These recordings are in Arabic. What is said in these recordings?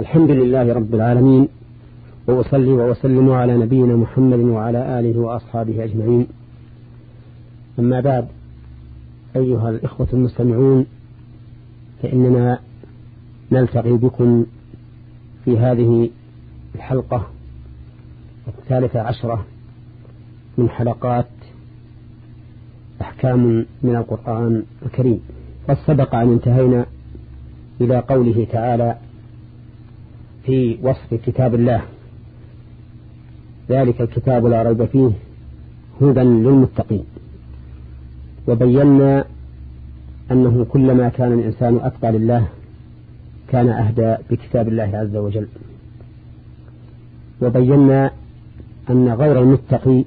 الحمد لله رب العالمين وأصلي وأسلم على نبينا محمد وعلى آله وأصحابه أجمعين. أما بعد أيها الإخوة المستمعون فإننا نلتقي بكم في هذه الحلقة الثالثة عشرة من حلقات أحكام من القرآن الكريم. قد سبق أن انتهينا إلى قوله تعالى في وصف كتاب الله. ذلك الكتاب لا ريب فيه هدى للمتقين. وبينا أنه كلما كان الإنسان أتقى لله كان أهدى بكتاب الله عز وجل. وبينا أن غير المتقي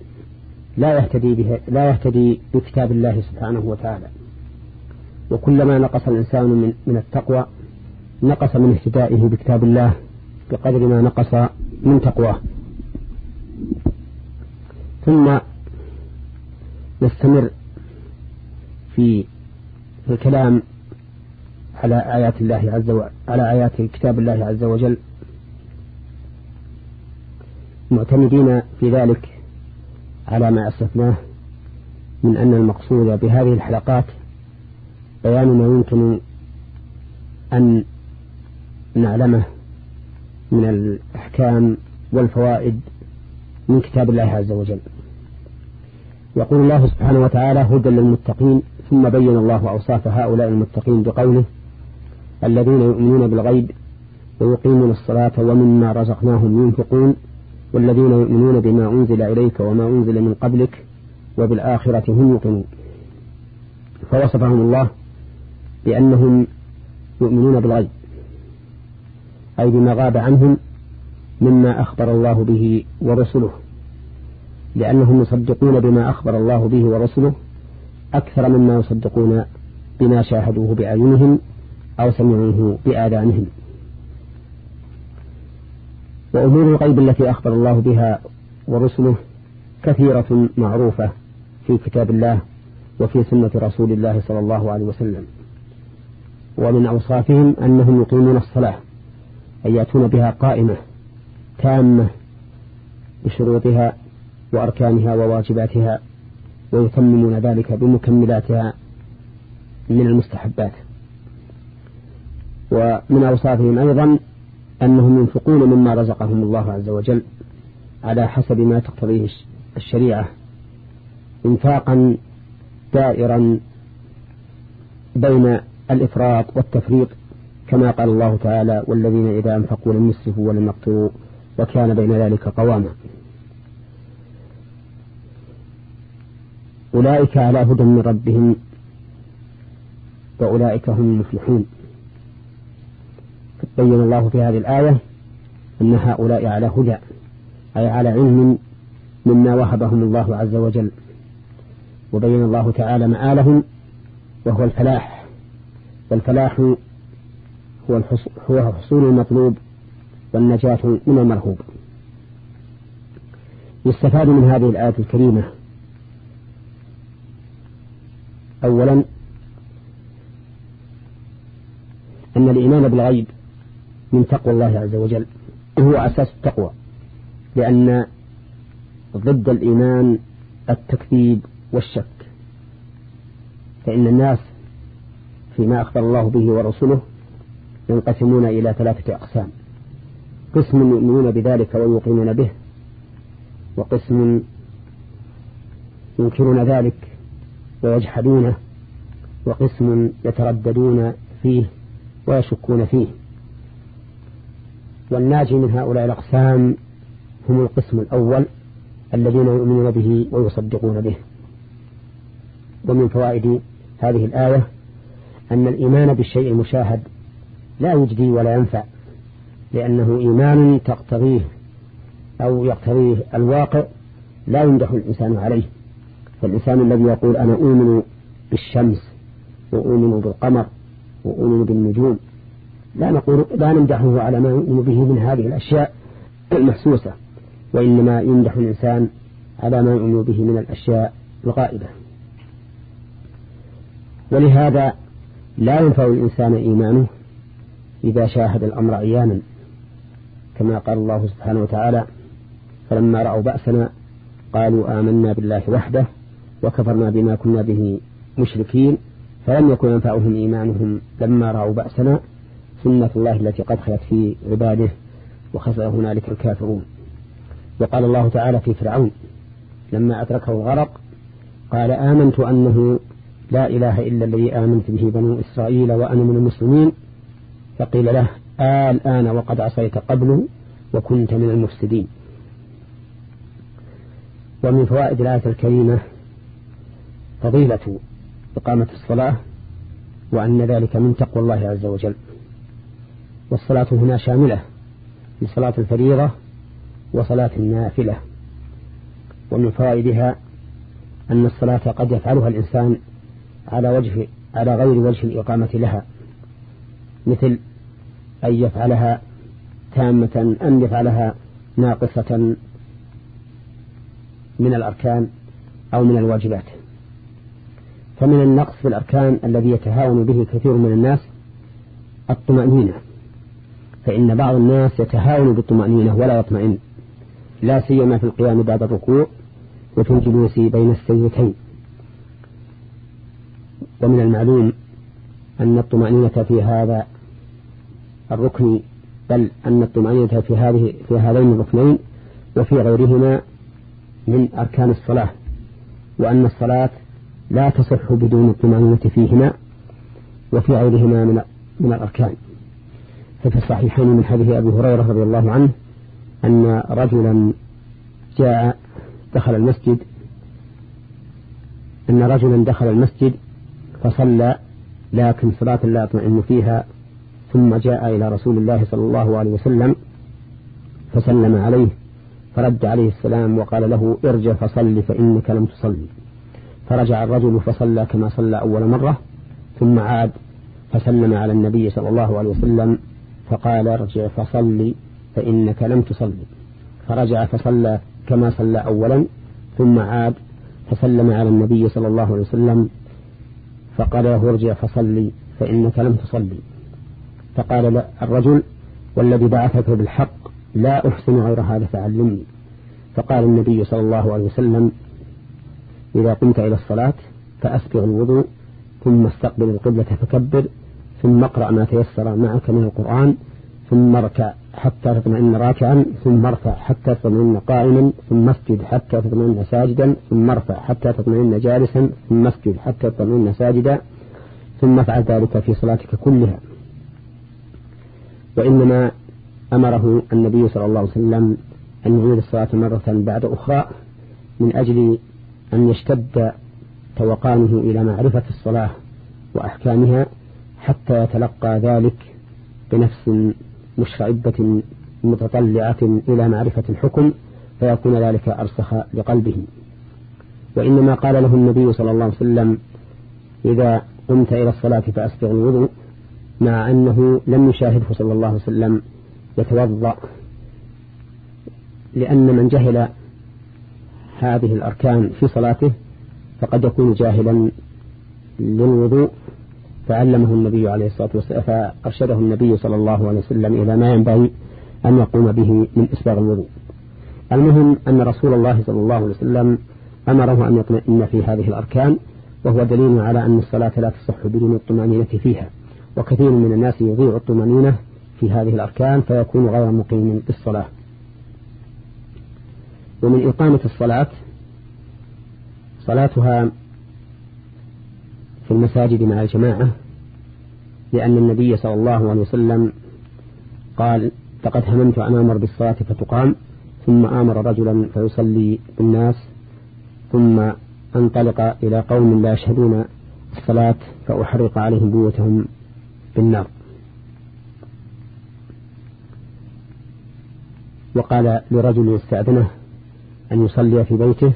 لا يهتدي به لا يهتدي بكتاب الله سبحانه وتعالى. وكلما نقص الإنسان من من التقوى نقص من اهتدائه بكتاب الله. بقدر ما نقص من تقواه. ثم نستمر في الكلام على آيات الله عز وجل على آيات كتاب الله عز وجل. معتمدين في ذلك على ما أسلفناه من أن المقصود بهذه الحلقات بيان ما يمكن أن نعلمه من الأحكام والفوائد من كتاب الله عز وجل. يقول الله سبحانه وتعالى هدى للمتقين ثم بين الله أوصاف هؤلاء المتقين بقوله الذين يؤمنون بالغيب ويقيمون الصلاة ومما رزقناهم ينفقون والذين يؤمنون بما أنزل إليك وما أنزل من قبلك وبالآخرة هم يوقنون فوصفهم الله بأنهم يؤمنون بالغيب. أي بما غاب عنهم مما أخبر الله به ورسله. لأنهم يصدقون بما أخبر الله به ورسله أكثر مما يصدقون بما شاهدوه بأعينهم أو سمعوه بآذانهم. وأمور الغيب التي أخبر الله بها ورسله كثيرة معروفة في كتاب الله وفي سنة رسول الله صلى الله عليه وسلم. ومن أوصافهم أنهم يقيمون الصلاة. أن يأتون بها قائمة تامة بشروطها وأركانها وواجباتها ويتممون ذلك بمكملاتها من المستحبات. ومن أوصافهم أيضا أنهم ينفقون مما رزقهم الله عز وجل على حسب ما تقتضيه الشريعة انفاقا دائرا بين الإفراط والتفريط كما قال الله تعالى والذين إذا أنفقوا لم يسرفوا ولم يقتروا وكان بين ذلك قواما. أولئك على هدى من ربهم وأولئك هم المفلحون. بين الله في هذه الآية أن هؤلاء على هدى أي على علم مما وهبهم الله عز وجل. وبين الله تعالى مآلهم وهو الفلاح. والفلاح هو حصول المطلوب والنجاة من المرهوب. يستفاد من هذه الآية الكريمة. أولا أن الإيمان بالغيب من تقوى الله عز وجل. هو أساس التقوى. لأن ضد الإيمان التكذيب والشك. فإن الناس فيما أخبر الله به ورسوله ينقسمون إلى ثلاثة أقسام. قسم يؤمنون بذلك ويوقنون به وقسم ينكرون ذلك ويجحدونه وقسم يترددون فيه ويشكون فيه. والناجي من هؤلاء الأقسام هم القسم الأول الذين يؤمنون به ويصدقون به. ومن فوائد هذه الآية أن الإيمان بالشيء المشاهد لا يجدي ولا ينفع لأنه إيمان تقتضيه أو يقتضيه الواقع لا يمدح الإنسان عليه. فالإنسان الذي يقول أنا أؤمن بالشمس وأؤمن بالقمر وأؤمن بالنجوم لا نقول لا نمدحه على ما يؤمن به من هذه الأشياء المحسوسة وإنما يمدح الإنسان على ما يؤمن به من الأشياء الغائبة. ولهذا لا ينفع الإنسان إيمانه إذا شاهد الأمر عيانا كما قال الله سبحانه وتعالى فلما رأوا بأسنا قالوا آمنا بالله وحده وكفرنا بما كنا به مشركين فلم يكن ينفعهم إيمانهم لما رأوا بأسنا سنة الله التي قد خلت في عباده وخسر هنالك الكافرون. وقال الله تعالى في فرعون لما أدركه الغرق قال آمنت أنه لا إله إلا الذي آمنت به بنو إسرائيل وأنا من المسلمين فقيل له آه الآن وقد عصيت قبل وكنت من المفسدين. ومن فوائد الآية الكريمة فضيلة إقامة الصلاة وأن ذلك من تقوى الله عز وجل. والصلاة هنا شاملة لصلاة الفريضة وصلاة النافلة. ومن فوائدها أن الصلاة قد يفعلها الإنسان على وجه على غير وجه الإقامة لها مثل أن يفعلها تامة أن يفعلها ناقصة من الأركان أو من الواجبات. فمن النقص في الأركان الذي يتهاون به كثير من الناس الطمأنينة. فإن بعض الناس يتهاون بالطمأنينة ولا يطمئن. لا سيما في القيام بعد الركوع وفي الجلوس بين السيدتين ومن المعلوم أن الطمأنينة في هذا الركن بل أن الطمأنينة في هذه في هذين الركنين وفي غيرهما من أركان الصلاة وأن الصلاة لا تصح بدون الطمأنينة فيهما وفي غيرهما من من الأركان. ففي الصحيحين من حديث أبي هريرة رضي الله عنه أن رجلا جاء دخل المسجد أن رجلا دخل المسجد فصلى لكن صلاة لا يطمئن فيها ثم جاء إلى رسول الله صلى الله عليه وسلم فسلم عليه فرد عليه السلام وقال له ارجع فصل فإنك لم تصلي. فرجع الرجل فصلى كما صلى أول مرة ثم عاد فسلم على النبي صلى الله عليه وسلم فقال ارجع فصلي فإنك لم تصلي. فرجع فصلى كما صلى أولا ثم عاد فسلم على النبي صلى الله عليه وسلم فقال له ارجع فصلي فإنك لم تصلي. فقال الرجل والذي بعثك بالحق لا أحسن غير هذا فعلمني. فقال النبي صلى الله عليه وسلم إذا قمت إلى الصلاة فأسبغ الوضوء ثم استقبل القبلة فكبر ثم اقرأ ما تيسر معك من القرآن ثم اركع حتى تطمئن راكعا ثم ارفع حتى تطمئن قائما ثم اسجد حتى تطمئن ساجدا ثم ارفع حتى تطمئن جالسا ثم اسجد حتى تطمئن ساجدا ثم افعل ذلك في صلاتك كلها. وإنما أمره النبي صلى الله عليه وسلم أن يعيد الصلاة مرة بعد أخرى من أجل أن يشتد توقانه إلى معرفة الصلاة وأحكامها حتى يتلقى ذلك بنفس مشرعبة متطلعة إلى معرفة الحكم فيكون ذلك أرسخ لقلبه. وإنما قال له النبي صلى الله عليه وسلم إذا قمت إلى الصلاة فأسبغ الوضوء مع أنه لم يشاهده صلى الله عليه وسلم يتوضأ لأن من جهل هذه الأركان في صلاته فقد يكون جاهلا للوضوء. فعلمه النبي عليه الصلاة والسلام فأرشده النبي صلى الله عليه وسلم إلى ما ينبغي أن يقوم به من إسباغ الوضوء. المهم أن رسول الله صلى الله عليه وسلم أمره أن يطمئن في هذه الأركان وهو دليل على أن الصلاة لا تصح بدون الطمأنينة فيها. وكثير من الناس يضيع الطمأنينة في هذه الأركان فيكون غير مقيم بالصلاة. ومن إقامة الصلاة صلاتها في المساجد مع الجماعة لأن النبي صلى الله عليه وسلم قال لقد هممت أن أمر بالصلاة فتقام ثم آمر رجلا فيصلي بالناس ثم أنطلق إلى قوم لا يشهدون الصلاة فأحرق عليهم بيوتهم بالنار وقال لرجل يستأذنه أن يصلي في بيته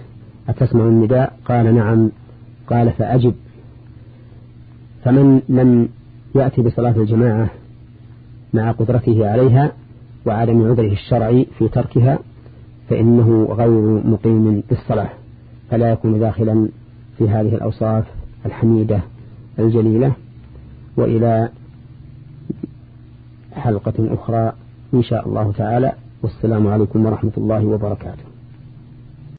أتسمع النداء؟ قال نعم. قال فأجب. فمن لم يأتي بصلاة الجماعة مع قدرته عليها وعدم عذره الشرعي في تركها فإنه غير مقيم بالصلاة فلا يكون داخلا في هذه الأوصاف الحميدة الجليلة وإلى حلقة أخرى إن شاء الله تعالى. والسلام عليكم ورحمة الله وبركاته.